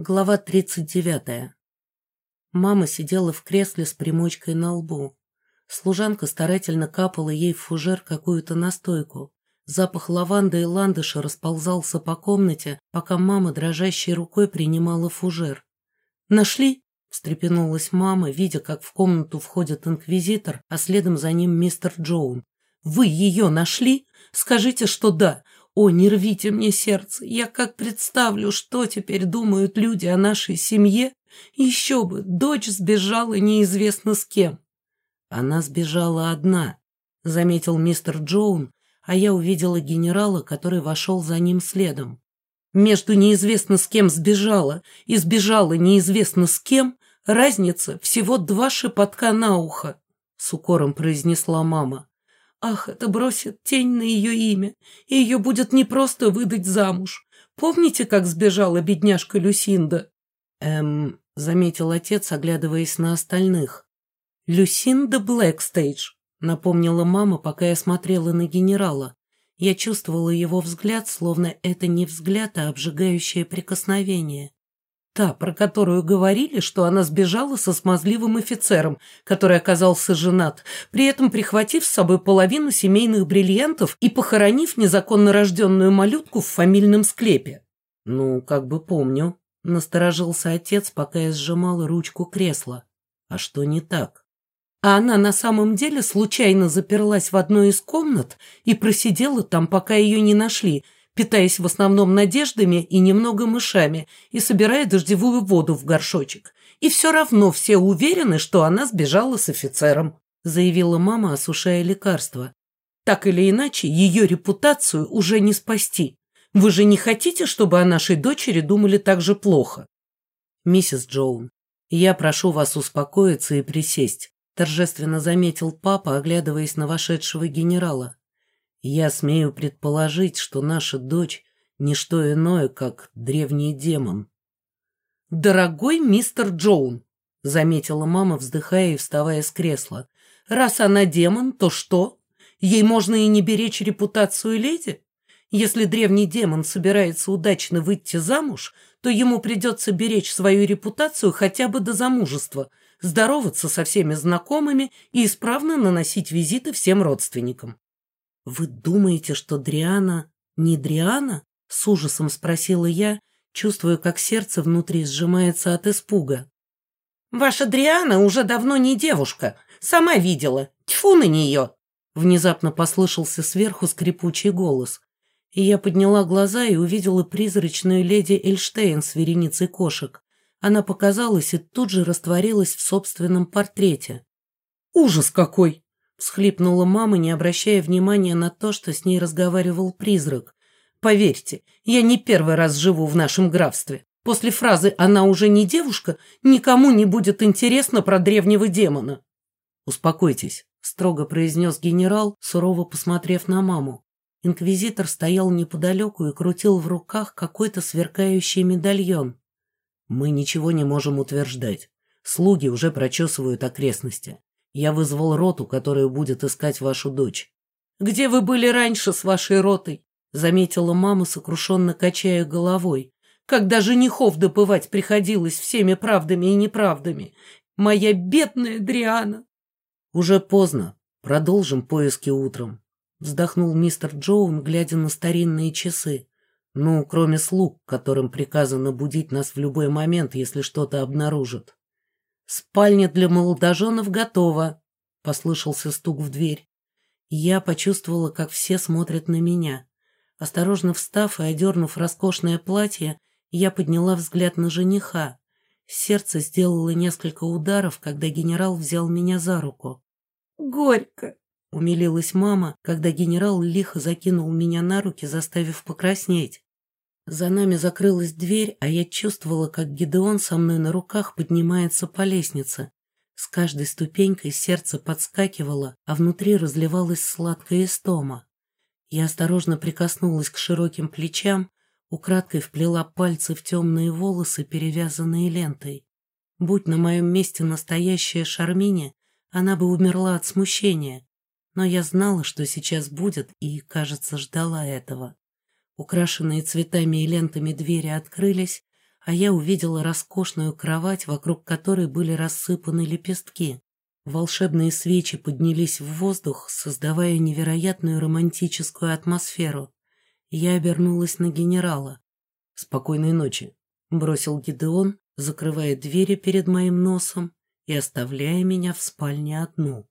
Глава 39. Мама сидела в кресле с примочкой на лбу. Служанка старательно капала ей в фужер какую-то настойку. Запах лаванды и ландыша расползался по комнате, пока мама дрожащей рукой принимала фужер. «Нашли?» – встрепенулась мама, видя, как в комнату входит инквизитор, а следом за ним мистер Джоун. «Вы ее нашли? Скажите, что да. О, не рвите мне сердце, я как представлю, что теперь думают люди о нашей семье. Еще бы, дочь сбежала неизвестно с кем. Она сбежала одна, заметил мистер Джоун, а я увидела генерала, который вошел за ним следом. Между неизвестно с кем сбежала и сбежала неизвестно с кем разница всего два шепотка на ухо, с укором произнесла мама. Ах, это бросит тень на ее имя, и ее будет непросто выдать замуж. Помните, как сбежала бедняжка Люсинда? Эм, заметил отец, оглядываясь на остальных. Люсинда Блэкстейдж, напомнила мама, пока я смотрела на генерала. Я чувствовала его взгляд, словно это не взгляд, а обжигающее прикосновение. Та, про которую говорили, что она сбежала со смазливым офицером, который оказался женат, при этом прихватив с собой половину семейных бриллиантов и похоронив незаконно рожденную малютку в фамильном склепе. «Ну, как бы помню», — насторожился отец, пока я сжимала ручку кресла. «А что не так?» А она на самом деле случайно заперлась в одной из комнат и просидела там, пока ее не нашли — питаясь в основном надеждами и немного мышами, и собирая дождевую воду в горшочек. И все равно все уверены, что она сбежала с офицером, заявила мама, осушая лекарство. Так или иначе, ее репутацию уже не спасти. Вы же не хотите, чтобы о нашей дочери думали так же плохо? Миссис Джоун, я прошу вас успокоиться и присесть, торжественно заметил папа, оглядываясь на вошедшего генерала. Я смею предположить, что наша дочь — не что иное, как древний демон. «Дорогой мистер Джоун», — заметила мама, вздыхая и вставая с кресла, «раз она демон, то что? Ей можно и не беречь репутацию леди? Если древний демон собирается удачно выйти замуж, то ему придется беречь свою репутацию хотя бы до замужества, здороваться со всеми знакомыми и исправно наносить визиты всем родственникам. «Вы думаете, что Дриана не Дриана?» — с ужасом спросила я, чувствуя, как сердце внутри сжимается от испуга. «Ваша Дриана уже давно не девушка. Сама видела. Тьфу на нее!» Внезапно послышался сверху скрипучий голос. И я подняла глаза и увидела призрачную леди Эльштейн с вереницей кошек. Она показалась и тут же растворилась в собственном портрете. «Ужас какой!» Всхлипнула мама, не обращая внимания на то, что с ней разговаривал призрак. «Поверьте, я не первый раз живу в нашем графстве. После фразы «она уже не девушка» никому не будет интересно про древнего демона». «Успокойтесь», — строго произнес генерал, сурово посмотрев на маму. Инквизитор стоял неподалеку и крутил в руках какой-то сверкающий медальон. «Мы ничего не можем утверждать. Слуги уже прочесывают окрестности. Я вызвал роту, которая будет искать вашу дочь. Где вы были раньше с вашей ротой? Заметила мама, сокрушенно качая головой. Когда женихов добывать приходилось всеми правдами и неправдами. Моя бедная Дриана. Уже поздно. Продолжим поиски утром. Вздохнул мистер Джоун, глядя на старинные часы. Ну, кроме слуг, которым приказано будить нас в любой момент, если что-то обнаружат. «Спальня для молодоженов готова», — послышался стук в дверь. Я почувствовала, как все смотрят на меня. Осторожно встав и одернув роскошное платье, я подняла взгляд на жениха. Сердце сделало несколько ударов, когда генерал взял меня за руку. «Горько!» — умилилась мама, когда генерал лихо закинул меня на руки, заставив покраснеть. За нами закрылась дверь, а я чувствовала, как Гидеон со мной на руках поднимается по лестнице. С каждой ступенькой сердце подскакивало, а внутри разливалась сладкая истома. Я осторожно прикоснулась к широким плечам, украдкой вплела пальцы в темные волосы, перевязанные лентой. Будь на моем месте настоящая Шарминя, она бы умерла от смущения. Но я знала, что сейчас будет, и, кажется, ждала этого. Украшенные цветами и лентами двери открылись, а я увидела роскошную кровать, вокруг которой были рассыпаны лепестки. Волшебные свечи поднялись в воздух, создавая невероятную романтическую атмосферу. Я обернулась на генерала. «Спокойной ночи», — бросил Гидеон, закрывая двери перед моим носом и оставляя меня в спальне одну.